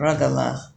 Ragalach